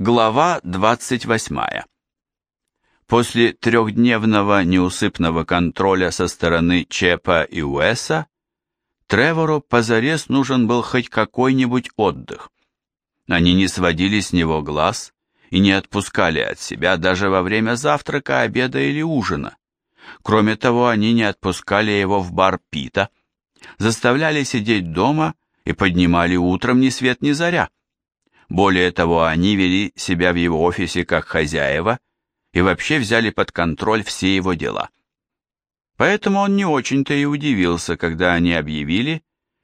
Глава 28. После трехдневного неусыпного контроля со стороны Чепа и Уэса, Тревору позарез нужен был хоть какой-нибудь отдых. Они не сводили с него глаз и не отпускали от себя даже во время завтрака, обеда или ужина. Кроме того, они не отпускали его в бар Пита, заставляли сидеть дома и поднимали утром ни свет ни заря более того, они вели себя в его офисе как хозяева и вообще взяли под контроль все его дела. Поэтому он не очень-то и удивился, когда они объявили,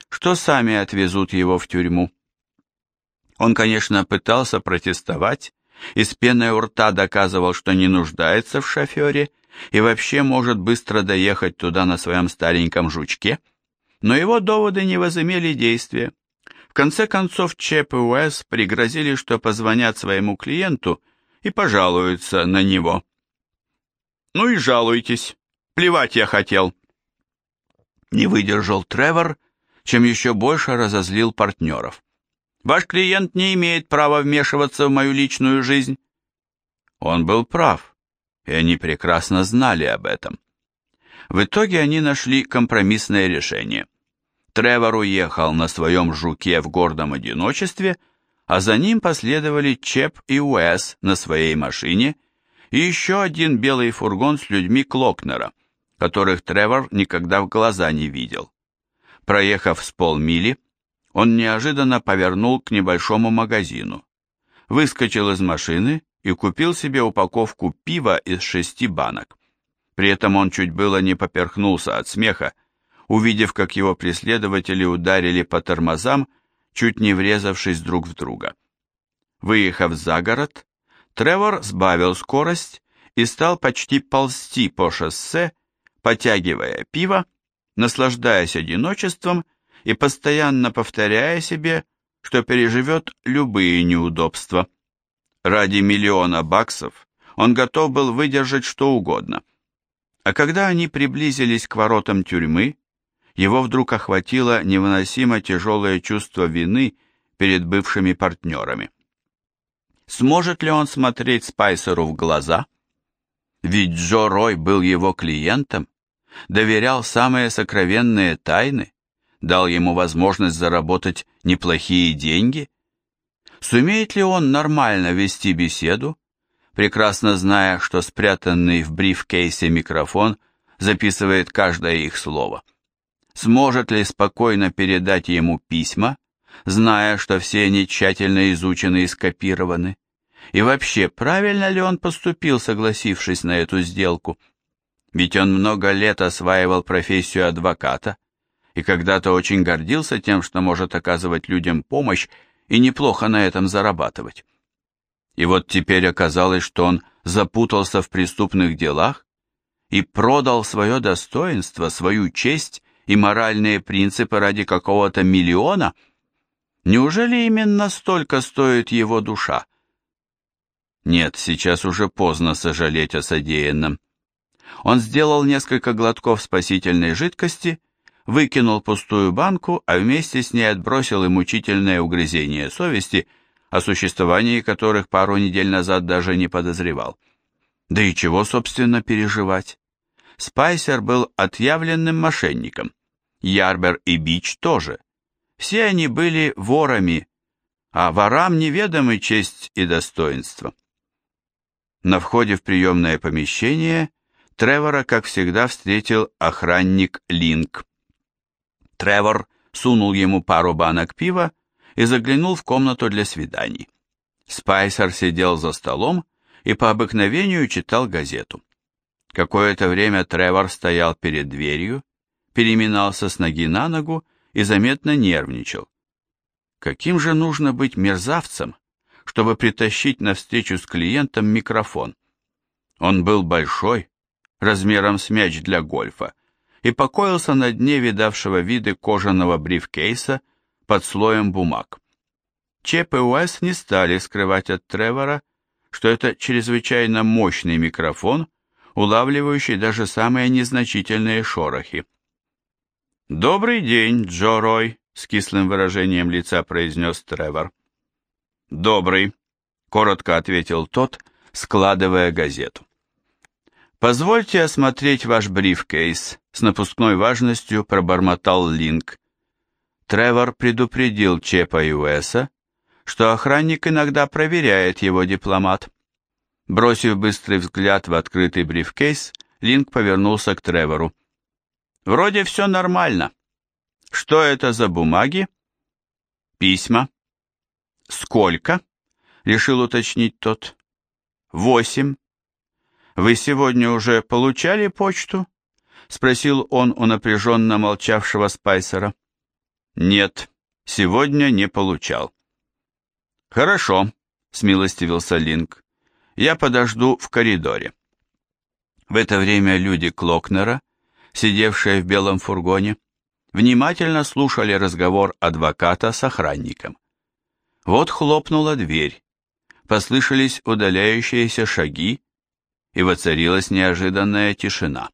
что сами отвезут его в тюрьму. Он, конечно, пытался протестовать и с пеной у рта доказывал, что не нуждается в шофере и вообще может быстро доехать туда на своем стареньком жучке, но его доводы не возымели действия. Конце концов, Чеп и Уэс пригрозили, что позвонят своему клиенту и пожалуются на него. «Ну и жалуйтесь. Плевать я хотел». Не выдержал Тревор, чем еще больше разозлил партнеров. «Ваш клиент не имеет права вмешиваться в мою личную жизнь». Он был прав, и они прекрасно знали об этом. В итоге они нашли компромиссное решение. Тревор уехал на своем жуке в гордом одиночестве, а за ним последовали Чеп и Уэс на своей машине и еще один белый фургон с людьми Клокнера, которых Тревор никогда в глаза не видел. Проехав с полмили, он неожиданно повернул к небольшому магазину, выскочил из машины и купил себе упаковку пива из шести банок. При этом он чуть было не поперхнулся от смеха, увидев, как его преследователи ударили по тормозам, чуть не врезавшись друг в друга. Выехав за город, Тревор сбавил скорость и стал почти ползти по шоссе, потягивая пиво, наслаждаясь одиночеством и постоянно повторяя себе, что переживет любые неудобства. Ради миллиона баксов он готов был выдержать что угодно. А когда они приблизились к воротам тюрьмы, его вдруг охватило невыносимо тяжелое чувство вины перед бывшими партнерами. Сможет ли он смотреть Спайсеру в глаза? Ведь Джо Рой был его клиентом, доверял самые сокровенные тайны, дал ему возможность заработать неплохие деньги. Сумеет ли он нормально вести беседу, прекрасно зная, что спрятанный в брифкейсе микрофон записывает каждое их слово? Сможет ли спокойно передать ему письма, зная, что все они тщательно изучены и скопированы? И вообще, правильно ли он поступил, согласившись на эту сделку? Ведь он много лет осваивал профессию адвоката и когда-то очень гордился тем, что может оказывать людям помощь и неплохо на этом зарабатывать. И вот теперь оказалось, что он запутался в преступных делах и продал свое достоинство, свою честь и моральные принципы ради какого-то миллиона? Неужели именно столько стоит его душа? Нет, сейчас уже поздно сожалеть о содеянном. Он сделал несколько глотков спасительной жидкости, выкинул пустую банку, а вместе с ней отбросил и мучительное угрызение совести, о существовании которых пару недель назад даже не подозревал. Да и чего, собственно, переживать? Спайсер был отъявленным мошенником. Ярбер и Бич тоже. Все они были ворами, а ворам неведомы честь и достоинство. На входе в приемное помещение Тревора, как всегда, встретил охранник Линк. Тревор сунул ему пару банок пива и заглянул в комнату для свиданий. Спайсер сидел за столом и по обыкновению читал газету. Какое-то время Тревор стоял перед дверью, переминался с ноги на ногу и заметно нервничал. Каким же нужно быть мерзавцем, чтобы притащить на встречу с клиентом микрофон? Он был большой, размером с мяч для гольфа, и покоился на дне видавшего виды кожаного брифкейса под слоем бумаг. Чеп и Уэс не стали скрывать от Тревора, что это чрезвычайно мощный микрофон, улавливающий даже самые незначительные шорохи. «Добрый день, Джо Рой», — с кислым выражением лица произнес Тревор. «Добрый», — коротко ответил тот, складывая газету. «Позвольте осмотреть ваш брифкейс», — с напускной важностью пробормотал Линк. Тревор предупредил Чепа и Уэса, что охранник иногда проверяет его дипломат. Бросив быстрый взгляд в открытый брифкейс, Линк повернулся к Тревору. «Вроде все нормально. Что это за бумаги?» «Письма». «Сколько?» — решил уточнить тот. «Восемь». «Вы сегодня уже получали почту?» — спросил он у напряженно молчавшего Спайсера. «Нет, сегодня не получал». «Хорошо», — смилостивился Линк. «Я подожду в коридоре». В это время люди Клокнера, сидевшие в белом фургоне, внимательно слушали разговор адвоката с охранником. Вот хлопнула дверь, послышались удаляющиеся шаги, и воцарилась неожиданная тишина.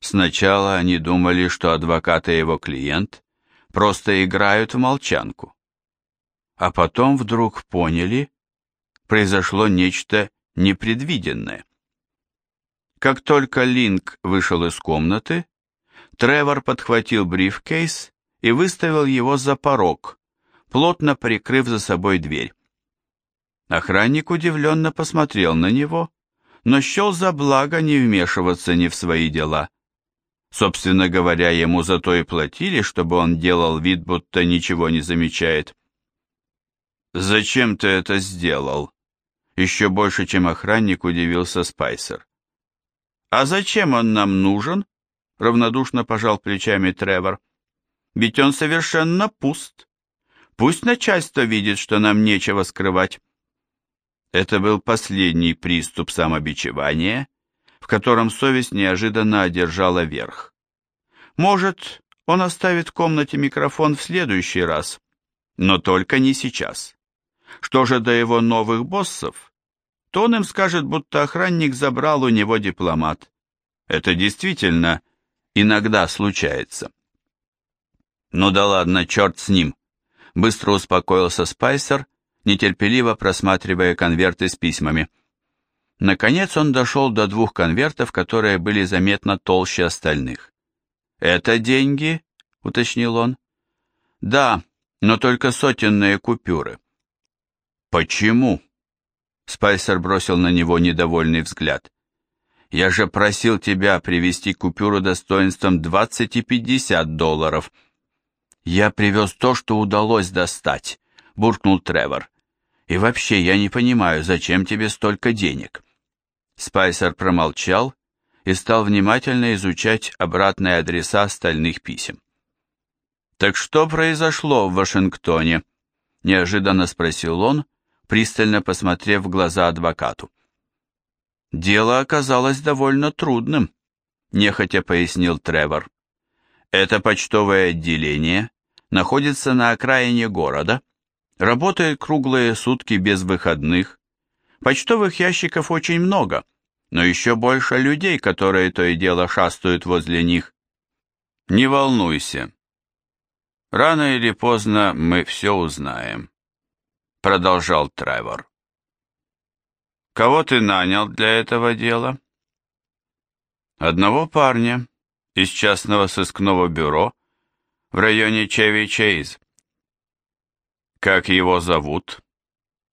Сначала они думали, что адвокат и его клиент просто играют в молчанку. А потом вдруг поняли, произошло нечто непредвиденное. Как только Линк вышел из комнаты, Тревор подхватил брифкейс и выставил его за порог, плотно прикрыв за собой дверь. Охранник удивленно посмотрел на него, но счел за благо не вмешиваться ни в свои дела. Собственно говоря, ему за то и платили, чтобы он делал вид, будто ничего не замечает. «Зачем ты это сделал?» Еще больше, чем охранник, удивился Спайсер. «А зачем он нам нужен?» равнодушно пожал плечами Тревор. «Ведь он совершенно пуст. Пусть начальство видит, что нам нечего скрывать». Это был последний приступ самобичевания, в котором совесть неожиданно одержала верх. Может, он оставит в комнате микрофон в следующий раз, но только не сейчас. Что же до его новых боссов, то он им скажет, будто охранник забрал у него дипломат. Это действительно иногда случается. Ну да ладно, черт с ним. Быстро успокоился Спайсер, нетерпеливо просматривая конверты с письмами. Наконец он дошел до двух конвертов, которые были заметно толще остальных. «Это деньги?» — уточнил он. «Да, но только сотенные купюры». «Почему?» Спайсер бросил на него недовольный взгляд. «Я же просил тебя привезти купюру достоинством 20 и 50 долларов». «Я привез то, что удалось достать», — буркнул Тревор. «И вообще, я не понимаю, зачем тебе столько денег?» Спайсер промолчал и стал внимательно изучать обратные адреса остальных писем. «Так что произошло в Вашингтоне?» – неожиданно спросил он, пристально посмотрев в глаза адвокату. «Дело оказалось довольно трудным», – нехотя пояснил Тревор. «Это почтовое отделение находится на окраине города, работает круглые сутки без выходных, Почтовых ящиков очень много, но еще больше людей, которые то и дело шастают возле них. Не волнуйся. Рано или поздно мы все узнаем, продолжал Тревор. Кого ты нанял для этого дела? Одного парня из частного сыскного бюро в районе Чеви-Чейз. Как его зовут?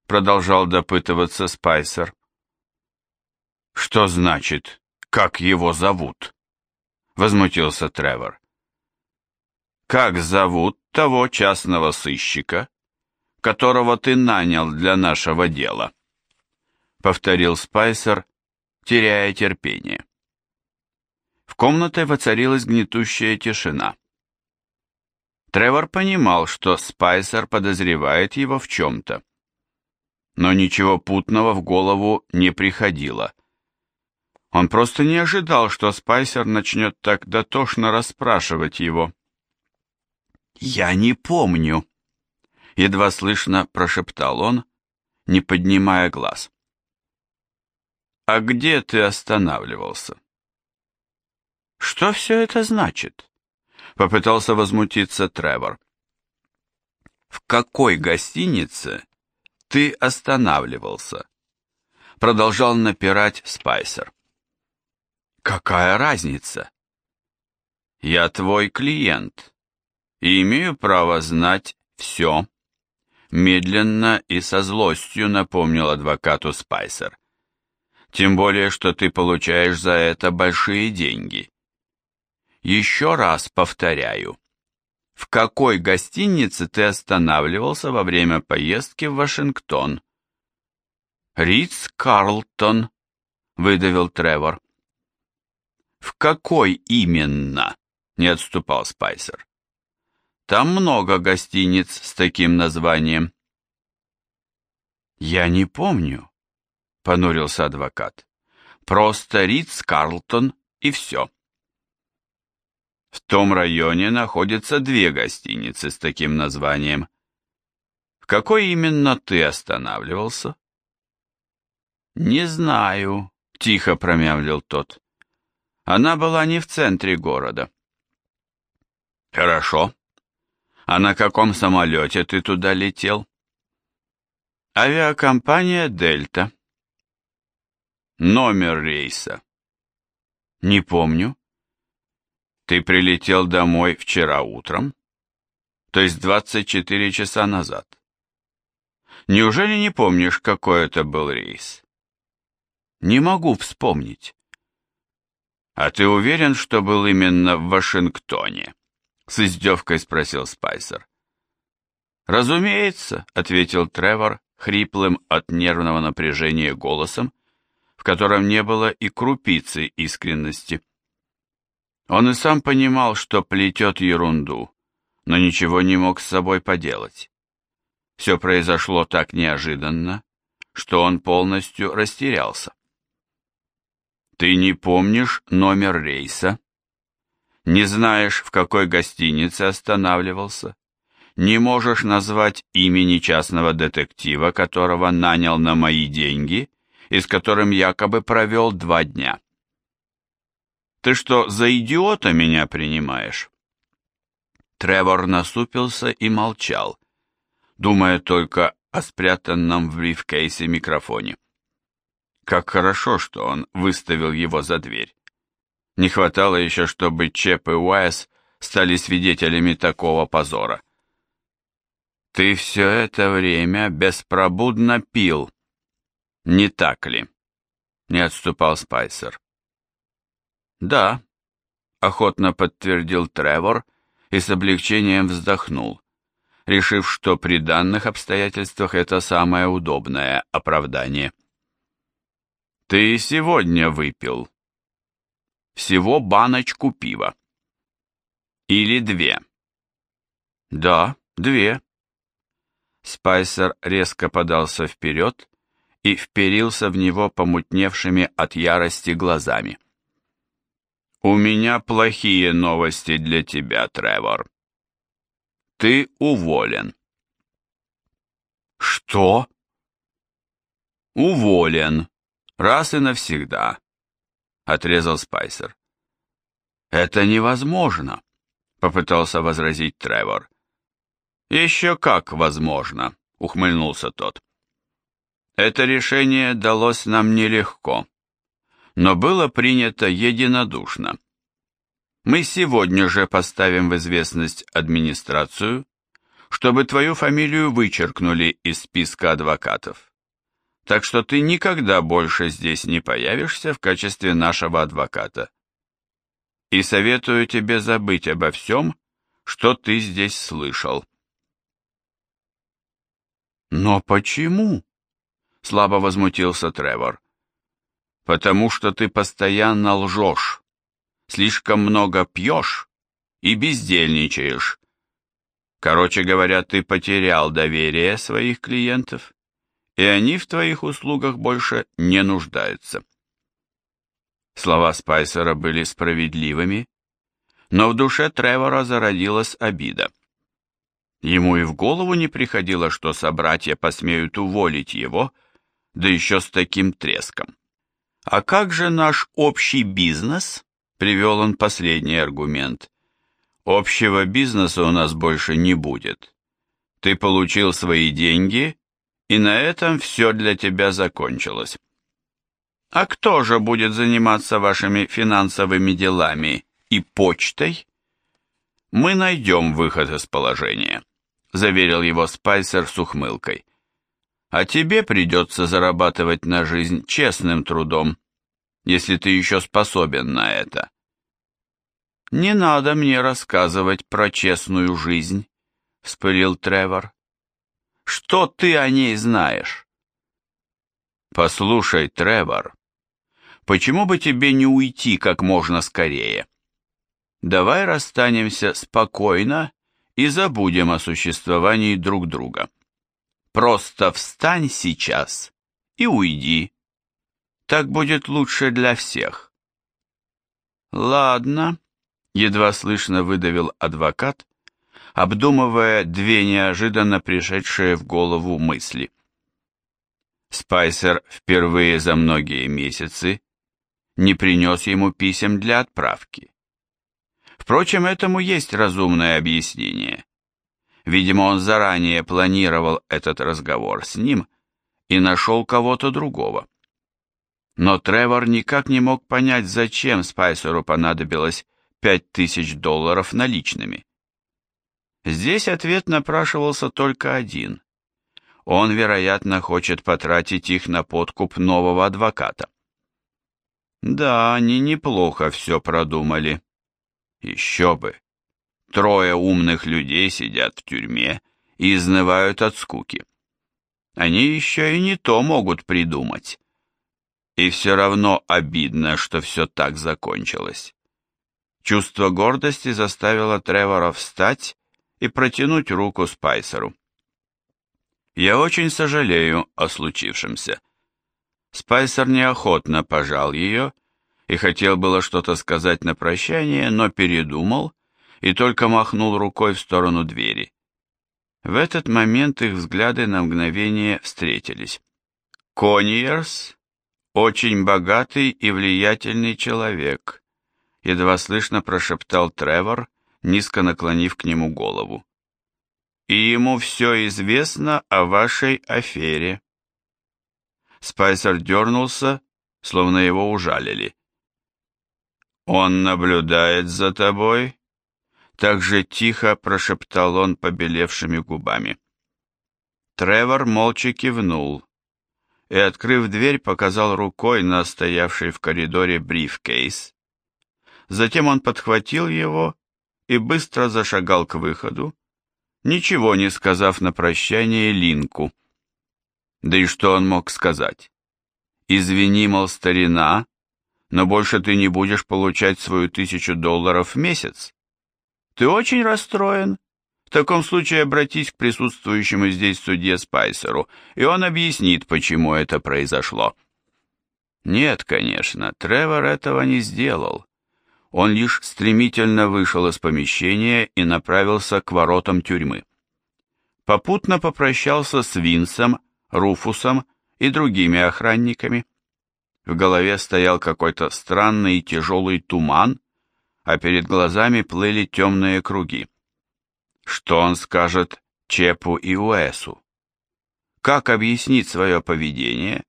продолжал допытываться Спайсер. Что значит, как его зовут? возмутился Тревор. Как зовут того частного сыщика, которого ты нанял для нашего дела? повторил Спайсер, теряя терпение. В комнате воцарилась гнетущая тишина. Тревор понимал, что Спайсер подозревает его в чем-то но ничего путного в голову не приходило. Он просто не ожидал, что Спайсер начнет так дотошно расспрашивать его. «Я не помню», — едва слышно прошептал он, не поднимая глаз. «А где ты останавливался?» «Что все это значит?» — попытался возмутиться Тревор. «В какой гостинице ты останавливался? Продолжал напирать Спайсер. Какая разница? Я твой клиент и имею право знать все. Медленно и со злостью напомнил адвокату Спайсер. Тем более, что ты получаешь за это большие деньги. Еще раз повторяю. В какой гостинице ты останавливался во время поездки в Вашингтон? Ридс Карлтон, выдавил Тревор. В какой именно? Не отступал Спайсер. Там много гостиниц с таким названием. Я не помню, понурился адвокат. Просто Ридс Карлтон и все. В том районе находятся две гостиницы с таким названием. В какой именно ты останавливался? Не знаю, тихо промямлил тот. Она была не в центре города. Хорошо. А на каком самолете ты туда летел? Авиакомпания «Дельта». Номер рейса. Не помню. Ты прилетел домой вчера утром? То есть 24 часа назад. Неужели не помнишь, какой это был рейс? Не могу вспомнить. А ты уверен, что был именно в Вашингтоне? С издевкой спросил Спайсер. Разумеется, ответил Тревор хриплым от нервного напряжения голосом, в котором не было и крупицы искренности. Он и сам понимал, что плетет ерунду, но ничего не мог с собой поделать. Все произошло так неожиданно, что он полностью растерялся. «Ты не помнишь номер рейса? Не знаешь, в какой гостинице останавливался? Не можешь назвать имени частного детектива, которого нанял на мои деньги и с которым якобы провел два дня?» Ты что, за идиота меня принимаешь?» Тревор насупился и молчал, думая только о спрятанном в брифкейсе микрофоне. Как хорошо, что он выставил его за дверь. Не хватало еще, чтобы Чеп и Уайс стали свидетелями такого позора. «Ты все это время беспробудно пил, не так ли?» Не отступал Спайсер. «Да», — охотно подтвердил Тревор и с облегчением вздохнул, решив, что при данных обстоятельствах это самое удобное оправдание. «Ты сегодня выпил. Всего баночку пива. Или две?» «Да, две». Спайсер резко подался вперед и вперился в него помутневшими от ярости глазами. «У меня плохие новости для тебя, Тревор. Ты уволен». «Что?» «Уволен. Раз и навсегда», — отрезал Спайсер. «Это невозможно», — попытался возразить Тревор. «Еще как возможно», — ухмыльнулся тот. «Это решение далось нам нелегко но было принято единодушно. Мы сегодня же поставим в известность администрацию, чтобы твою фамилию вычеркнули из списка адвокатов. Так что ты никогда больше здесь не появишься в качестве нашего адвоката. И советую тебе забыть обо всем, что ты здесь слышал. Но почему? Слабо возмутился Тревор потому что ты постоянно лжешь, слишком много пьешь и бездельничаешь. Короче говоря, ты потерял доверие своих клиентов, и они в твоих услугах больше не нуждаются. Слова Спайсера были справедливыми, но в душе Тревора зародилась обида. Ему и в голову не приходило, что собратья посмеют уволить его, да еще с таким треском. «А как же наш общий бизнес?» — привел он последний аргумент. «Общего бизнеса у нас больше не будет. Ты получил свои деньги И на этом все для тебя закончилось. А кто же будет заниматься вашими финансовыми делами и почтой? Мы найдем выход из положения, заверил его Спайсер с ухмылкой. А тебе придется зарабатывать на жизнь честным трудом, если ты еще способен на это. Не надо мне рассказывать про честную жизнь, вспылил Тревор. Что ты о ней знаешь? Послушай, Тревор, Почему бы тебе не уйти как можно скорее? Давай расстанемся спокойно и забудем о существовании друг друга. Просто встань сейчас и уйди. Так будет лучше для всех. Ладно, едва слышно выдавил адвокат, обдумывая две неожиданно пришедшие в голову мысли. Спайсер впервые за многие месяцы не принес ему писем для отправки. Впрочем, этому есть разумное объяснение. Видимо, он заранее планировал этот разговор с ним и нашел кого-то другого. Но Тревор никак не мог понять, зачем Спайсеру понадобилось пять тысяч долларов наличными. Здесь ответ напрашивался только один. Он, вероятно, хочет потратить их на подкуп нового адвоката. Да, они неплохо все продумали. Еще бы. Трое умных людей сидят в тюрьме и изнывают от скуки. Они еще и не то могут придумать. И все равно обидно, что все так закончилось. Чувство гордости заставило Тревора встать и протянуть руку Спайсеру. «Я очень сожалею о случившемся», Спайсер неохотно пожал ее и хотел было что-то сказать на прощание, но передумал и только махнул рукой в сторону двери. В этот момент их взгляды на мгновение встретились. Кониерс — очень богатый и влиятельный человек, едва слышно прошептал Тревор, низко наклонив к нему голову. И ему все известно о вашей афере. Спайсер дернулся, словно его ужалили. «Он наблюдает за тобой?» Так же тихо прошептал он побелевшими губами. Тревор молча кивнул и, открыв дверь, показал рукой на стоявший в коридоре брифкейс. Затем он подхватил его и быстро зашагал к выходу, ничего не сказав на прощание Линку. Да и что он мог сказать? Извини, мол, старина, но больше ты не будешь получать свою тысячу долларов в месяц. Ты очень расстроен? В таком случае обратись к присутствующему здесь судье Спайсеру, и он объяснит, почему это произошло. Нет, конечно, Тревор этого не сделал. Он лишь стремительно вышел из помещения и направился к воротам тюрьмы. Попутно попрощался с Винсом, Руфусом и другими охранниками. В голове стоял какой-то странный и тяжелый туман, а перед глазами плыли темные круги. Что он скажет Чепу и Уэсу? Как объяснить свое поведение?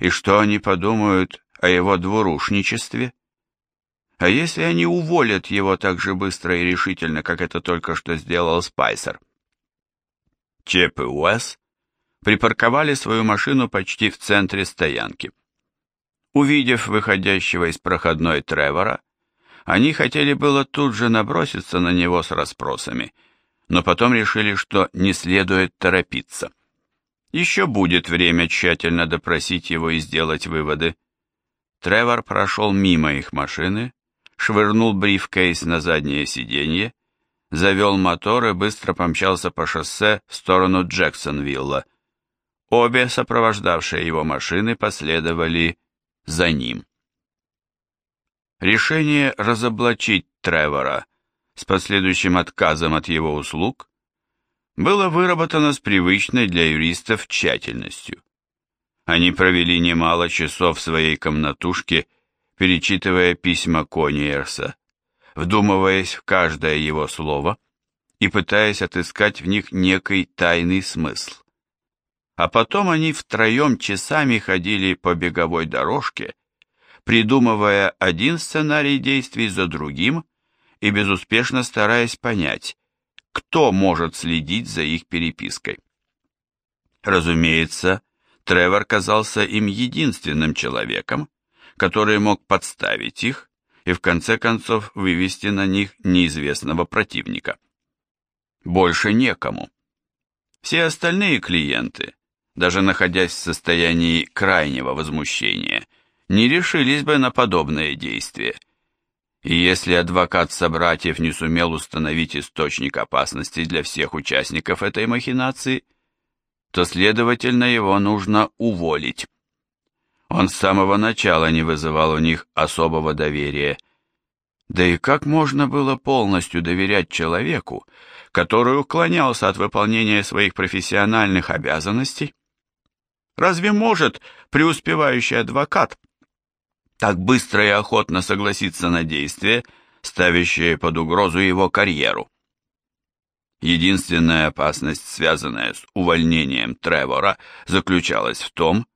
И что они подумают о его двурушничестве? А если они уволят его так же быстро и решительно, как это только что сделал Спайсер? Чеп и Уэс припарковали свою машину почти в центре стоянки. Увидев выходящего из проходной Тревора, они хотели было тут же наброситься на него с расспросами, но потом решили, что не следует торопиться. Еще будет время тщательно допросить его и сделать выводы. Тревор прошел мимо их машины, швырнул брифкейс на заднее сиденье, завел мотор и быстро помчался по шоссе в сторону Джексонвилла, Обе сопровождавшие его машины последовали за ним. Решение разоблачить Тревора с последующим отказом от его услуг было выработано с привычной для юристов тщательностью. Они провели немало часов в своей комнатушке, перечитывая письма Кониерса, вдумываясь в каждое его слово и пытаясь отыскать в них некий тайный смысл. А потом они втроем часами ходили по беговой дорожке, придумывая один сценарий действий за другим и безуспешно стараясь понять, кто может следить за их перепиской. Разумеется, Тревор казался им единственным человеком, который мог подставить их и в конце концов вывести на них неизвестного противника. Больше некому. Все остальные клиенты, даже находясь в состоянии крайнего возмущения, не решились бы на подобные действия. И если адвокат собратьев не сумел установить источник опасности для всех участников этой махинации, то, следовательно, его нужно уволить. Он с самого начала не вызывал у них особого доверия. Да и как можно было полностью доверять человеку, который уклонялся от выполнения своих профессиональных обязанностей? Разве может преуспевающий адвокат так быстро и охотно согласиться на действия, ставящие под угрозу его карьеру? Единственная опасность, связанная с увольнением Тревора, заключалась в том,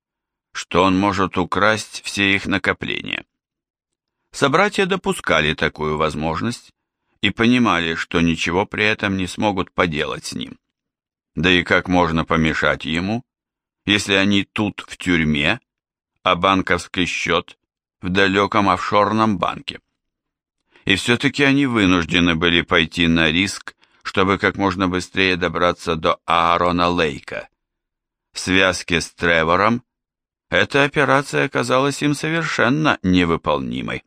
что он может украсть все их накопления. Собратья допускали такую возможность и понимали, что ничего при этом не смогут поделать с ним. Да и как можно помешать ему, если они тут в тюрьме, а банковский счет в далеком офшорном банке? И все-таки они вынуждены были пойти на риск, чтобы как можно быстрее добраться до Аарона Лейка. В связке с Тревором эта операция оказалась им совершенно невыполнимой.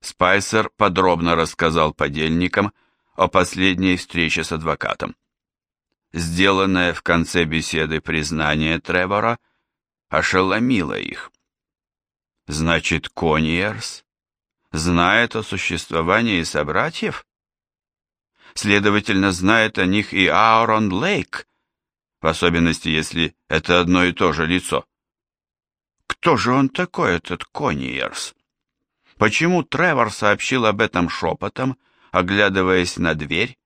Спайсер подробно рассказал подельникам о последней встрече с адвокатом. Сделанное в конце беседы признание Тревора ошеломило их. Значит, Кониерс знает о существовании собратьев? Следовательно, знает о них и Аарон Лейк, в особенности, если это одно и то же лицо. Кто же он такой, этот Кониерс? Почему Тревор сообщил об этом шепотом, оглядываясь на дверь?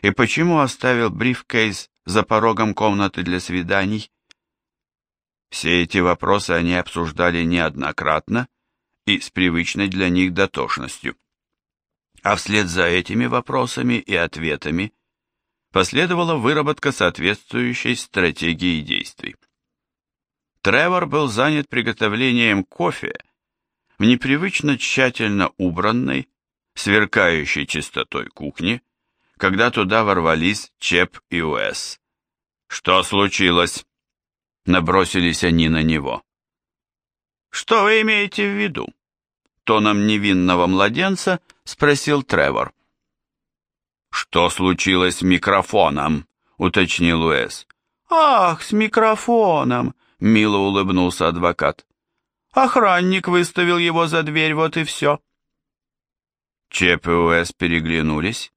И почему оставил брифкейс за порогом комнаты для свиданий? Все эти вопросы они обсуждали неоднократно и с привычной для них дотошностью. А вслед за этими вопросами и ответами последовала выработка соответствующей стратегии действий. Тревор был занят приготовлением кофе в непривычно тщательно убранной, сверкающей чистотой кухне, когда туда ворвались Чеп и Уэс. «Что случилось?» Набросились они на него. «Что вы имеете в виду?» Тоном невинного младенца спросил Тревор. «Что случилось с микрофоном?» уточнил Уэс. «Ах, с микрофоном!» Мило улыбнулся адвокат. Охранник выставил его за дверь, вот и все. Чеп и Уэс переглянулись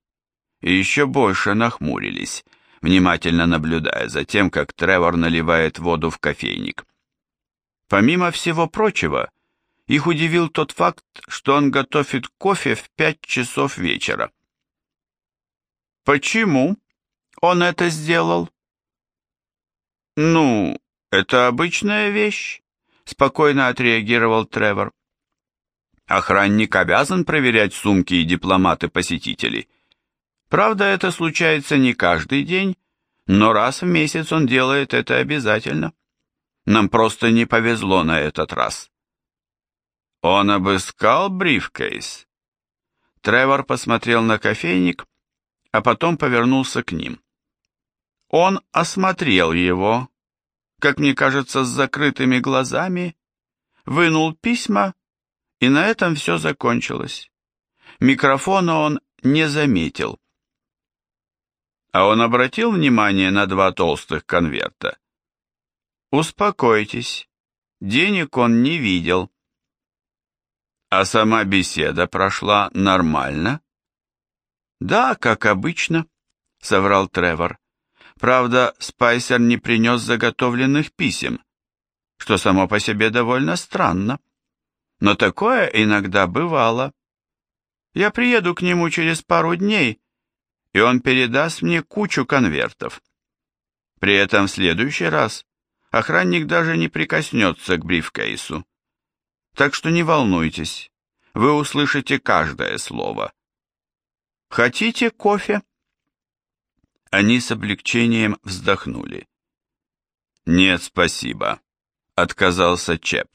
и еще больше нахмурились, внимательно наблюдая за тем, как Тревор наливает воду в кофейник. Помимо всего прочего, их удивил тот факт, что он готовит кофе в пять часов вечера. «Почему он это сделал?» «Ну, «Это обычная вещь», — спокойно отреагировал Тревор. «Охранник обязан проверять сумки и дипломаты посетителей. Правда, это случается не каждый день, но раз в месяц он делает это обязательно. Нам просто не повезло на этот раз». «Он обыскал брифкейс?» Тревор посмотрел на кофейник, а потом повернулся к ним. Он осмотрел его, как мне кажется, с закрытыми глазами, вынул письма, и на этом все закончилось. Микрофона он не заметил. А он обратил внимание на два толстых конверта. Успокойтесь, денег он не видел. А сама беседа прошла нормально? Да, как обычно, соврал Тревор. Правда, Спайсер не принес заготовленных писем, что само по себе довольно странно. Но такое иногда бывало. Я приеду к нему через пару дней, и он передаст мне кучу конвертов. При этом в следующий раз охранник даже не прикоснется к брифкейсу. Так что не волнуйтесь, вы услышите каждое слово. Хотите кофе? Они с облегчением вздохнули. «Нет, спасибо», — отказался Чеп.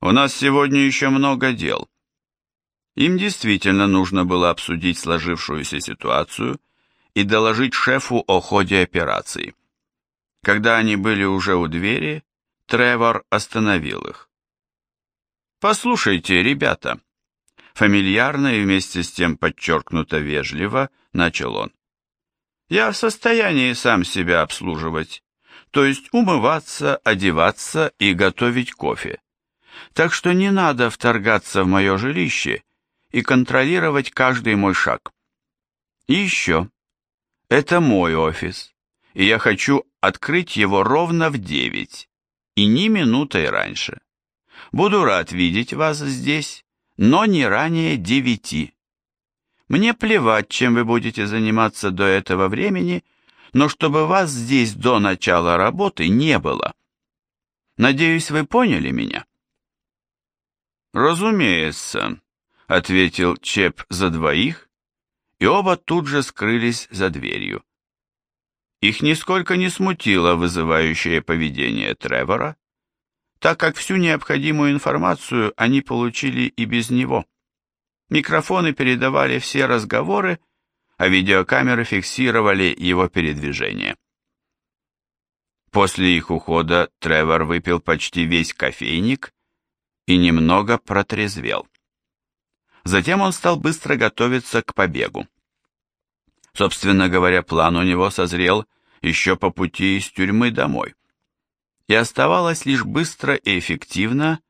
«У нас сегодня еще много дел». Им действительно нужно было обсудить сложившуюся ситуацию и доложить шефу о ходе операции. Когда они были уже у двери, Тревор остановил их. «Послушайте, ребята», — фамильярно и вместе с тем подчеркнуто вежливо начал он. «Я в состоянии сам себя обслуживать, то есть умываться, одеваться и готовить кофе. Так что не надо вторгаться в мое жилище и контролировать каждый мой шаг. И еще, это мой офис, и я хочу открыть его ровно в девять, и ни минутой раньше. Буду рад видеть вас здесь, но не ранее девяти. Мне плевать, чем вы будете заниматься до этого времени, но чтобы вас здесь до начала работы не было. Надеюсь, вы поняли меня?» «Разумеется», — ответил Чеп за двоих, и оба тут же скрылись за дверью. Их нисколько не смутило вызывающее поведение Тревора, так как всю необходимую информацию они получили и без него. Микрофоны передавали все разговоры, а видеокамеры фиксировали его передвижение. После их ухода Тревор выпил почти весь кофейник и немного протрезвел. Затем он стал быстро готовиться к побегу. Собственно говоря, план у него созрел еще по пути из тюрьмы домой. И оставалось лишь быстро и эффективно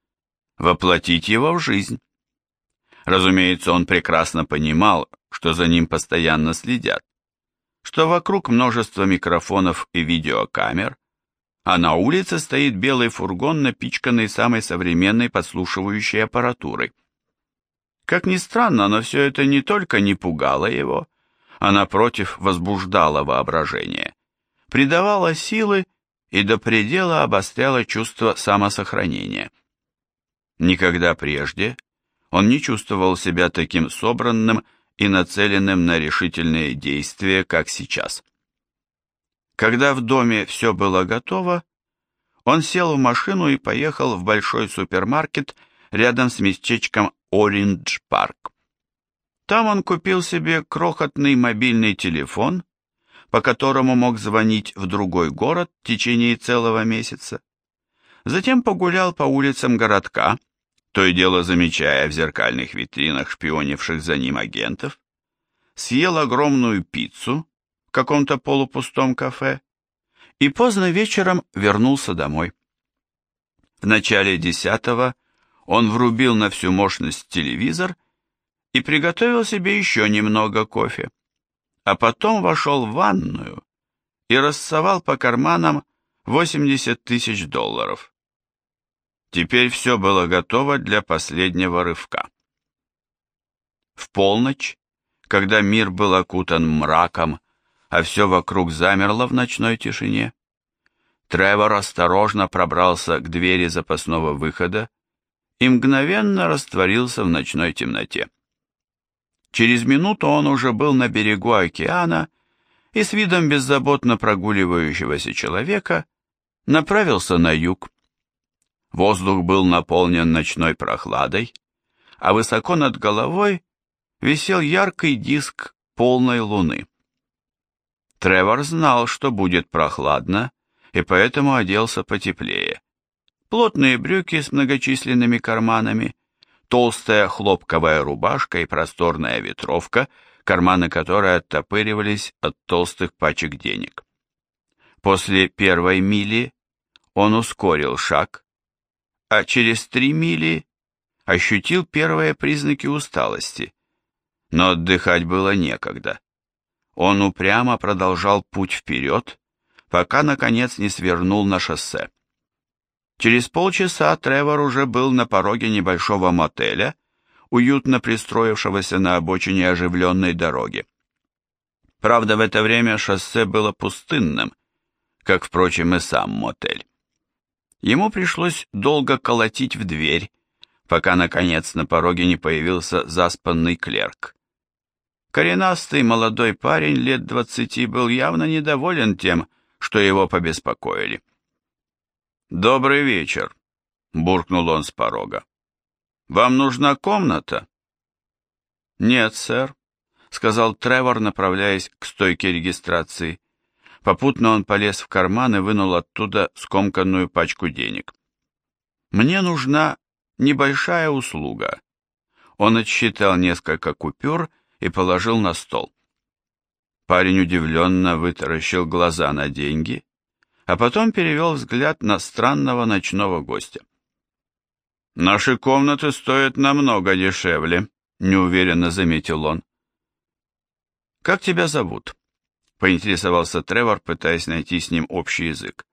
воплотить его в жизнь. Разумеется, он прекрасно понимал, что за ним постоянно следят, что вокруг множество микрофонов и видеокамер, а на улице стоит белый фургон, напичканный самой современной подслушивающей аппаратурой. Как ни странно, но все это не только не пугало его, а напротив возбуждало воображение, придавало силы и до предела обостряло чувство самосохранения. Никогда прежде он не чувствовал себя таким собранным и нацеленным на решительные действия, как сейчас. Когда в доме все было готово, он сел в машину и поехал в большой супермаркет рядом с местечком Ориндж Парк. Там он купил себе крохотный мобильный телефон, по которому мог звонить в другой город в течение целого месяца. Затем погулял по улицам городка, то и дело замечая в зеркальных витринах шпионивших за ним агентов, съел огромную пиццу в каком-то полупустом кафе и поздно вечером вернулся домой. В начале десятого он врубил на всю мощность телевизор и приготовил себе еще немного кофе, а потом вошел в ванную и рассовал по карманам 80 тысяч долларов. Теперь все было готово для последнего рывка. В полночь, когда мир был окутан мраком, а все вокруг замерло в ночной тишине, Тревор осторожно пробрался к двери запасного выхода и мгновенно растворился в ночной темноте. Через минуту он уже был на берегу океана и с видом беззаботно прогуливающегося человека направился на юг. Воздух был наполнен ночной прохладой, а высоко над головой висел яркий диск полной луны. Тревор знал, что будет прохладно, и поэтому оделся потеплее. Плотные брюки с многочисленными карманами, толстая хлопковая рубашка и просторная ветровка, карманы которой оттопыривались от толстых пачек денег. После первой мили он ускорил шаг, а через три мили ощутил первые признаки усталости. Но отдыхать было некогда. Он упрямо продолжал путь вперед, пока, наконец, не свернул на шоссе. Через полчаса Тревор уже был на пороге небольшого мотеля, уютно пристроившегося на обочине оживленной дороги. Правда, в это время шоссе было пустынным, как, впрочем, и сам мотель. Ему пришлось долго колотить в дверь, пока, наконец, на пороге не появился заспанный клерк. Коренастый молодой парень лет двадцати был явно недоволен тем, что его побеспокоили. «Добрый вечер», — буркнул он с порога. «Вам нужна комната?» «Нет, сэр», — сказал Тревор, направляясь к стойке регистрации. Попутно он полез в карман и вынул оттуда скомканную пачку денег. «Мне нужна небольшая услуга». Он отсчитал несколько купюр и положил на стол. Парень удивленно вытаращил глаза на деньги, а потом перевел взгляд на странного ночного гостя. «Наши комнаты стоят намного дешевле», — неуверенно заметил он. «Как тебя зовут?» — поинтересовался Тревор, пытаясь найти с ним общий язык.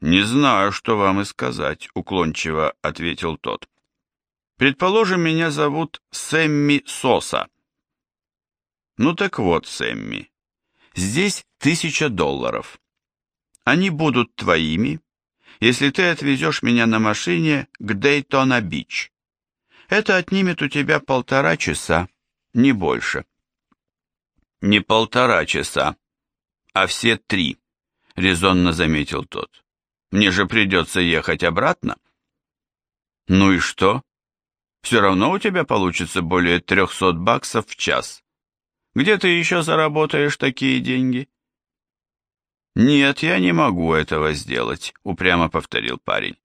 «Не знаю, что вам и сказать», — уклончиво ответил тот. Предположим, меня зовут Сэмми Соса. Ну так вот, Сэмми, здесь тысяча долларов. Они будут твоими, если ты отвезешь меня на машине к Дейтона-Бич. Это отнимет у тебя полтора часа, не больше. Не полтора часа, а все три, резонно заметил тот. Мне же придется ехать обратно. Ну и что? все равно у тебя получится более 300 баксов в час. Где ты еще заработаешь такие деньги? Нет, я не могу этого сделать, упрямо повторил парень.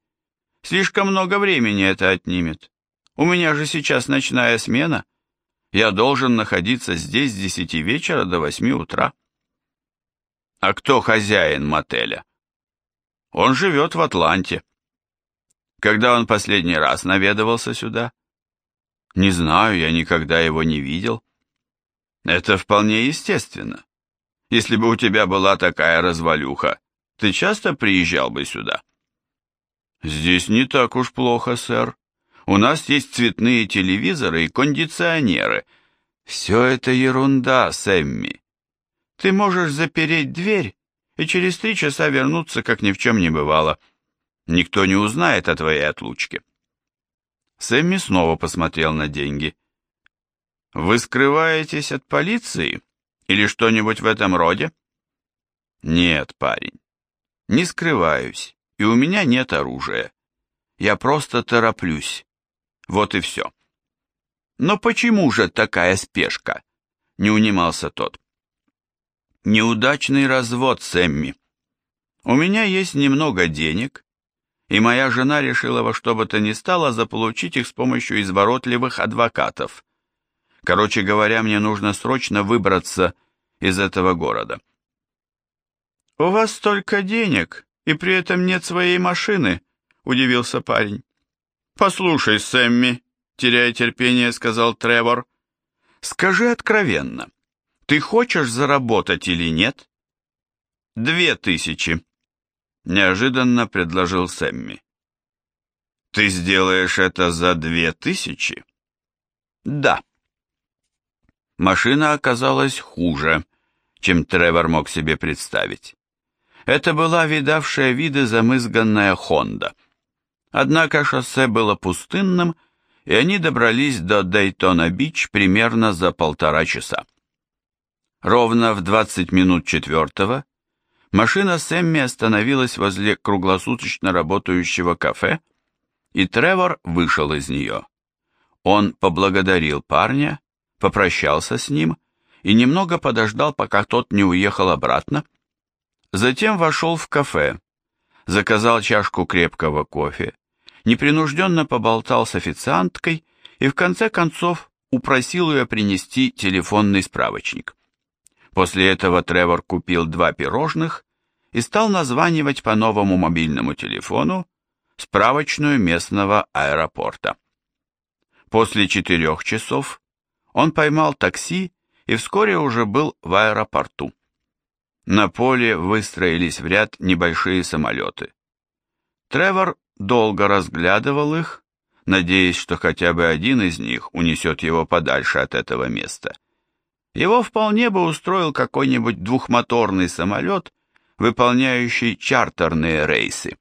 Слишком много времени это отнимет. У меня же сейчас ночная смена. Я должен находиться здесь с десяти вечера до восьми утра. А кто хозяин мотеля? Он живет в Атланте. Когда он последний раз наведывался сюда? Не знаю, я никогда его не видел. Это вполне естественно. Если бы у тебя была такая развалюха, ты часто приезжал бы сюда? Здесь не так уж плохо, сэр. У нас есть цветные телевизоры и кондиционеры. Все это ерунда, Сэмми. Ты можешь запереть дверь и через три часа вернуться, как ни в чем не бывало. Никто не узнает о твоей отлучке. Сэмми снова посмотрел на деньги. «Вы скрываетесь от полиции? Или что-нибудь в этом роде?» «Нет, парень, не скрываюсь, и у меня нет оружия. Я просто тороплюсь. Вот и все». «Но почему же такая спешка?» — не унимался тот. «Неудачный развод, Сэмми. У меня есть немного денег, и моя жена решила во что бы то ни стало заполучить их с помощью изворотливых адвокатов. Короче говоря, мне нужно срочно выбраться из этого города. «У вас столько денег, и при этом нет своей машины», — удивился парень. «Послушай, Сэмми», — теряя терпение, сказал Тревор, — «скажи откровенно, ты хочешь заработать или нет?» «Две тысячи», неожиданно предложил Сэмми. «Ты сделаешь это за две тысячи?» «Да». Машина оказалась хуже, чем Тревор мог себе представить. Это была видавшая виды замызганная Хонда. Однако шоссе было пустынным, и они добрались до Дейтона-Бич примерно за полтора часа. Ровно в 20 минут четвертого Машина Сэмми остановилась возле круглосуточно работающего кафе, и Тревор вышел из нее. Он поблагодарил парня, попрощался с ним и немного подождал, пока тот не уехал обратно. Затем вошел в кафе, заказал чашку крепкого кофе, непринужденно поболтал с официанткой и в конце концов упросил ее принести телефонный справочник. После этого Тревор купил два пирожных и стал названивать по новому мобильному телефону справочную местного аэропорта. После четырех часов он поймал такси и вскоре уже был в аэропорту. На поле выстроились в ряд небольшие самолеты. Тревор долго разглядывал их, надеясь, что хотя бы один из них унесет его подальше от этого места. Его вполне бы устроил какой-нибудь двухмоторный самолет выполняющий чартерные рейсы.